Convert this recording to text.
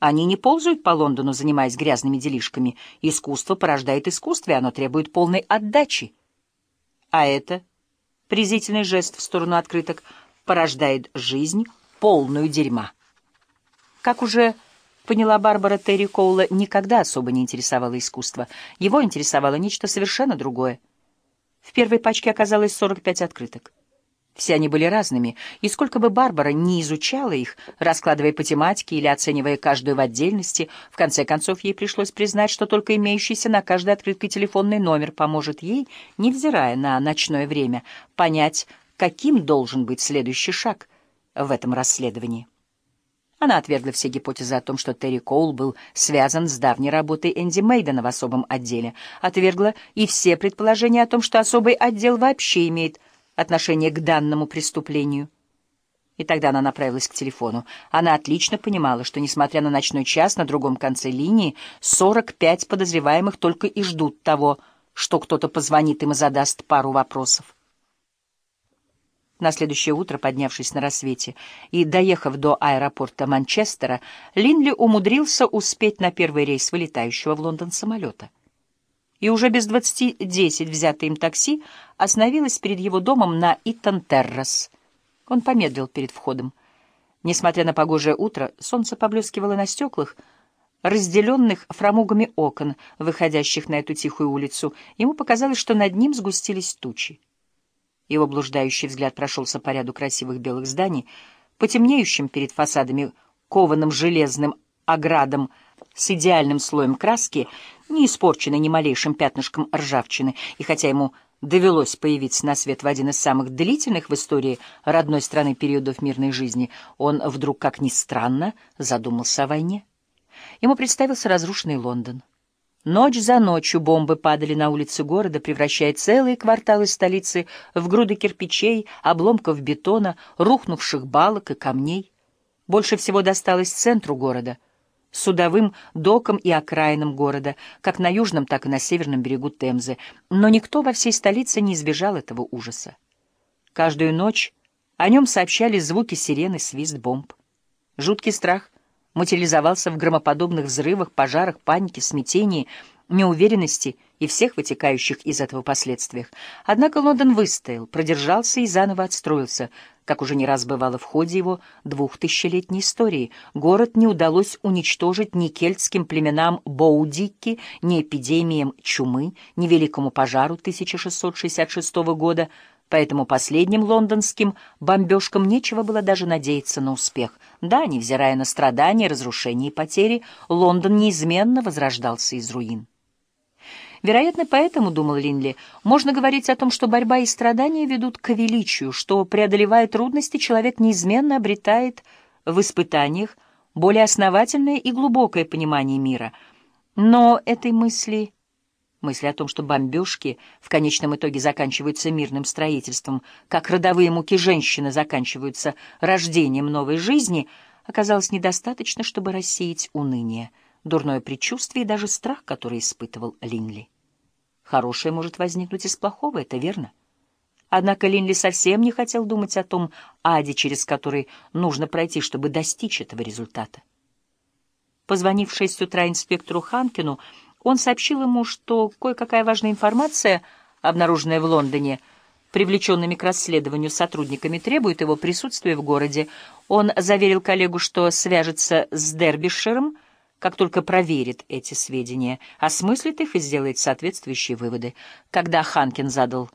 Они не ползают по Лондону, занимаясь грязными делишками. Искусство порождает искусство, и оно требует полной отдачи. А это, презрительный жест в сторону открыток, порождает жизнь, полную дерьма. Как уже поняла Барбара Терри Коула, никогда особо не интересовало искусство. Его интересовало нечто совершенно другое. В первой пачке оказалось 45 открыток. Все они были разными, и сколько бы Барбара не изучала их, раскладывая по тематике или оценивая каждую в отдельности, в конце концов ей пришлось признать, что только имеющийся на каждой открытке телефонный номер поможет ей, невзирая на ночное время, понять, каким должен быть следующий шаг в этом расследовании. Она отвергла все гипотезы о том, что Терри Коул был связан с давней работой Энди Мейдена в особом отделе, отвергла и все предположения о том, что особый отдел вообще имеет отношение к данному преступлению. И тогда она направилась к телефону. Она отлично понимала, что, несмотря на ночной час на другом конце линии, 45 подозреваемых только и ждут того, что кто-то позвонит им и задаст пару вопросов. На следующее утро, поднявшись на рассвете и доехав до аэропорта Манчестера, Линли умудрился успеть на первый рейс вылетающего в Лондон самолета и уже без двадцати десять взятое им такси остановилось перед его домом на Итан-Террас. Он помедлил перед входом. Несмотря на погожее утро, солнце поблескивало на стеклах, разделенных фрамугами окон, выходящих на эту тихую улицу. Ему показалось, что над ним сгустились тучи. Его блуждающий взгляд прошелся по ряду красивых белых зданий, потемнеющим перед фасадами кованым железным оградом с идеальным слоем краски, не испорченной ни малейшим пятнышком ржавчины, и хотя ему довелось появиться на свет в один из самых длительных в истории родной страны периодов мирной жизни, он вдруг, как ни странно, задумался о войне. Ему представился разрушенный Лондон. Ночь за ночью бомбы падали на улицы города, превращая целые кварталы столицы в груды кирпичей, обломков бетона, рухнувших балок и камней. Больше всего досталось центру города — судовым докам и окраинам города, как на южном, так и на северном берегу Темзы, но никто во всей столице не избежал этого ужаса. Каждую ночь о нем сообщали звуки сирены, свист бомб. Жуткий страх материализовался в громоподобных взрывах, пожарах, панике, смятении, неуверенности и всех вытекающих из этого последствиях. Однако Лондон выстоял, продержался и заново отстроился — как уже не раз бывало в ходе его двухтысячелетней истории, город не удалось уничтожить ни кельтским племенам Боудикки, ни эпидемиям чумы, ни великому пожару 1666 года, поэтому последним лондонским бомбежкам нечего было даже надеяться на успех. Да, невзирая на страдания, разрушения и потери, Лондон неизменно возрождался из руин. Вероятно, поэтому, думал Линли, можно говорить о том, что борьба и страдания ведут к величию, что, преодолевая трудности, человек неизменно обретает в испытаниях более основательное и глубокое понимание мира. Но этой мысли, мысли о том, что бомбежки в конечном итоге заканчиваются мирным строительством, как родовые муки женщины заканчиваются рождением новой жизни, оказалось недостаточно, чтобы рассеять уныние — дурное предчувствие и даже страх, который испытывал Линли. Хорошее может возникнуть из плохого, это верно. Однако Линли совсем не хотел думать о том аде, через который нужно пройти, чтобы достичь этого результата. Позвонив в шесть утра инспектору Ханкину, он сообщил ему, что кое-какая важная информация, обнаруженная в Лондоне, привлеченными к расследованию сотрудниками, требует его присутствия в городе. Он заверил коллегу, что свяжется с Дербишером, как только проверит эти сведения, осмыслит их и сделает соответствующие выводы. Когда Ханкин задал